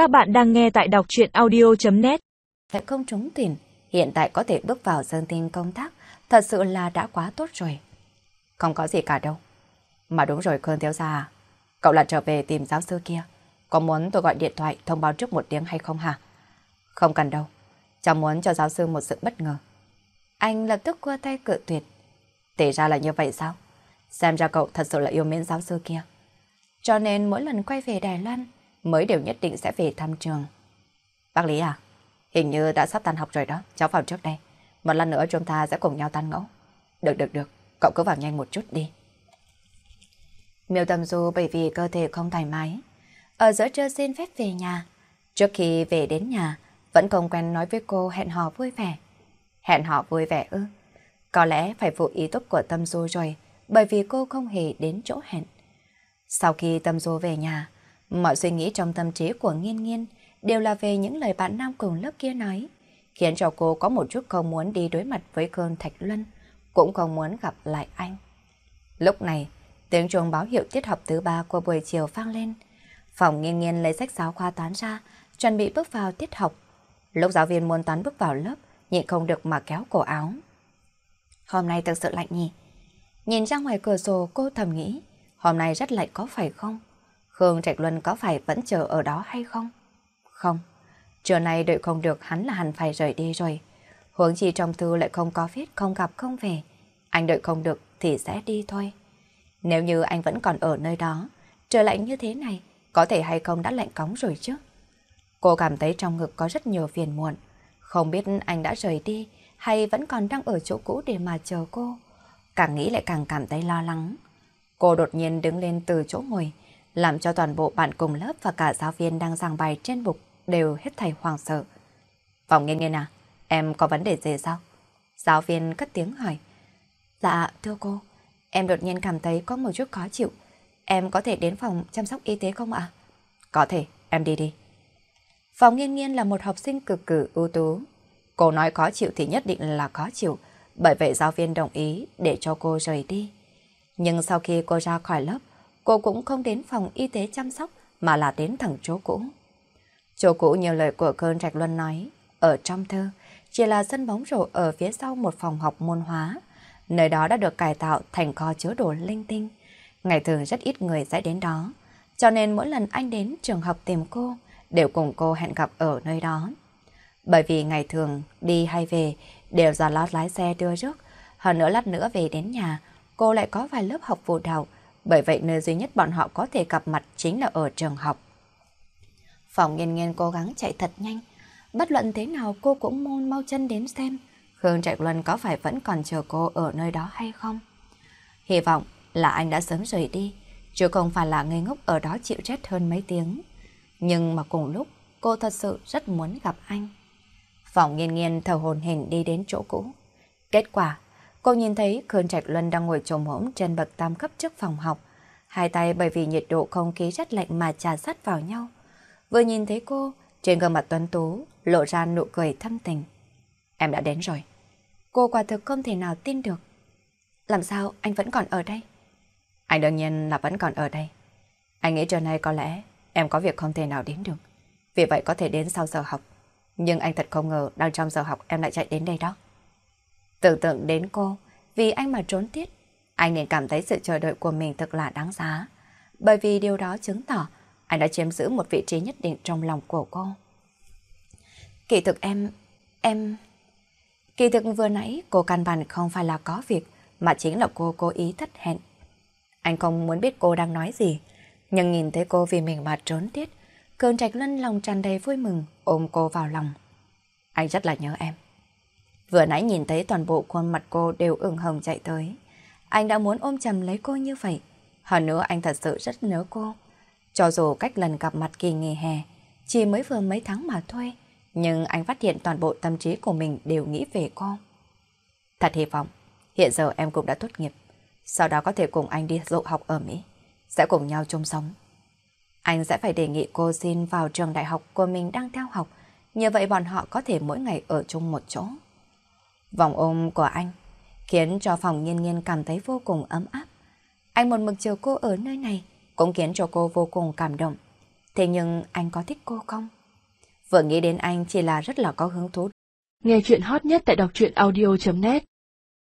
Các bạn đang nghe tại đọc truyện audio.net Lại không trúng tuyển, hiện tại có thể bước vào dân tin công tác, thật sự là đã quá tốt rồi. Không có gì cả đâu. Mà đúng rồi Khương Thiếu Gia à, cậu là trở về tìm giáo sư kia. Có muốn tôi gọi điện thoại thông báo trước một tiếng hay không hả? Không cần đâu, cháu muốn cho giáo sư một sự bất ngờ. Anh lập tức qua tay cự tuyệt. Tể ra là như vậy sao? Xem ra cậu thật sự là yêu mến giáo sư kia. Cho nên mỗi lần quay về Đài Loan mới đều nhất định sẽ về thăm trường. Bác Lý à, hình như đã sắp tan học rồi đó, cháu vào trước đây. Một lần nữa chúng ta sẽ cùng nhau tan ngẫu. Được được được, cậu cứ vào nhanh một chút đi. Miêu Tâm Du bởi vì cơ thể không thoải mái, ở giữa trưa xin phép về nhà. Trước khi về đến nhà, vẫn không quen nói với cô hẹn hò vui vẻ. Hẹn hò vui vẻ ư? Có lẽ phải phụ ý tốt của Tâm Du rồi, bởi vì cô không hề đến chỗ hẹn. Sau khi Tâm Du về nhà, mọi suy nghĩ trong tâm trí của Nghiên Nghiên đều là về những lời bạn nam cùng lớp kia nói, khiến cho cô có một chút không muốn đi đối mặt với cơn Thạch Luân, cũng không muốn gặp lại anh. Lúc này, tiếng chuông báo hiệu tiết học thứ ba của buổi chiều vang lên. Phòng Nghiên Nghiên lấy sách giáo khoa toán ra, chuẩn bị bước vào tiết học. Lúc giáo viên môn toán bước vào lớp, nhịn không được mà kéo cổ áo. Hôm nay thực sự lạnh nhỉ? Nhìn ra ngoài cửa sổ cô thầm nghĩ, hôm nay rất lạnh có phải không? Khương Trạch Luân có phải vẫn chờ ở đó hay không? Không, trưa nay đợi không được hắn là hẳn phải rời đi rồi. Huống chi trong thư lại không có viết không gặp không về. Anh đợi không được thì sẽ đi thôi. Nếu như anh vẫn còn ở nơi đó, trời lạnh như thế này, có thể hay không đã lạnh cóng rồi chứ? Cô cảm thấy trong ngực có rất nhiều phiền muộn. Không biết anh đã rời đi hay vẫn còn đang ở chỗ cũ để mà chờ cô. Càng nghĩ lại càng cảm thấy lo lắng. Cô đột nhiên đứng lên từ chỗ ngồi, làm cho toàn bộ bạn cùng lớp và cả giáo viên đang giảng bài trên bục đều hết thầy hoàng sợ. Phòng nghiên nghiên à, em có vấn đề gì sao? Giáo viên cất tiếng hỏi. Dạ, thưa cô, em đột nhiên cảm thấy có một chút khó chịu. Em có thể đến phòng chăm sóc y tế không ạ? Có thể, em đi đi. Phòng nghiên nghiên là một học sinh cực cử ưu tú. Cô nói khó chịu thì nhất định là khó chịu, bởi vậy giáo viên đồng ý để cho cô rời đi. Nhưng sau khi cô ra khỏi lớp, cô cũng không đến phòng y tế chăm sóc mà là đến thẳng chỗ cũ. Chỗ cũ nhiều lời của cơn Trạch Luân nói, ở trong thơ, chỉ là sân bóng rổ ở phía sau một phòng học môn hóa. Nơi đó đã được cải tạo thành kho chứa đồ linh tinh. Ngày thường rất ít người sẽ đến đó, cho nên mỗi lần anh đến trường học tìm cô, đều cùng cô hẹn gặp ở nơi đó. Bởi vì ngày thường đi hay về đều do lót lái xe đưa rước, hơn nữa lát nữa về đến nhà, cô lại có vài lớp học phụ đạo, bởi vậy nơi duy nhất bọn họ có thể gặp mặt chính là ở trường học. Phòng nghiên nghiên cố gắng chạy thật nhanh, bất luận thế nào cô cũng môn mau chân đến xem Khương Trạch Luân có phải vẫn còn chờ cô ở nơi đó hay không. Hy vọng là anh đã sớm rời đi, chứ không phải là ngây ngốc ở đó chịu chết hơn mấy tiếng. Nhưng mà cùng lúc, cô thật sự rất muốn gặp anh. Phòng nghiên nghiên thở hồn hình đi đến chỗ cũ. Kết quả, cô nhìn thấy Khương Trạch Luân đang ngồi trồm hổm trên bậc tam cấp trước phòng học. Hai tay bởi vì nhiệt độ không khí rất lạnh mà trà sát vào nhau. Vừa nhìn thấy cô, trên gương mặt tuấn tú lộ ra nụ cười thâm tình. Em đã đến rồi. Cô quả thực không thể nào tin được. Làm sao anh vẫn còn ở đây? Anh đương nhiên là vẫn còn ở đây. Anh nghĩ trưa nay có lẽ em có việc không thể nào đến được. Vì vậy có thể đến sau giờ học. Nhưng anh thật không ngờ đang trong giờ học em lại chạy đến đây đó. Tưởng tượng đến cô, vì anh mà trốn tiết, anh nên cảm thấy sự chờ đợi của mình thật là đáng giá. Bởi vì điều đó chứng tỏ anh đã chiếm giữ một vị trí nhất định trong lòng của cô. Kỳ thực em... em... Kỳ thực vừa nãy cô căn bản không phải là có việc, mà chính là cô cố ý thất hẹn. Anh không muốn biết cô đang nói gì, nhưng nhìn thấy cô vì mình mà trốn tiết, cơn trạch lân lòng tràn đầy vui mừng, ôm cô vào lòng. Anh rất là nhớ em. Vừa nãy nhìn thấy toàn bộ khuôn mặt cô đều ửng hồng chạy tới. Anh đã muốn ôm chầm lấy cô như vậy. Hơn nữa anh thật sự rất nhớ cô. Cho dù cách lần gặp mặt kỳ nghỉ hè, chỉ mới vừa mấy tháng mà thôi, nhưng anh phát hiện toàn bộ tâm trí của mình đều nghĩ về cô. Thật hy vọng, hiện giờ em cũng đã tốt nghiệp, sau đó có thể cùng anh đi du học ở Mỹ, sẽ cùng nhau chung sống. Anh sẽ phải đề nghị cô xin vào trường đại học của mình đang theo học, như vậy bọn họ có thể mỗi ngày ở chung một chỗ. Vòng ôm của anh khiến cho phòng nghiên nghiên cảm thấy vô cùng ấm áp. Anh một mực chờ cô ở nơi này cũng khiến cho cô vô cùng cảm động. Thế nhưng anh có thích cô không? Vừa nghĩ đến anh chỉ là rất là có hứng thú. Nghe chuyện hot nhất tại đọc truyện audio.net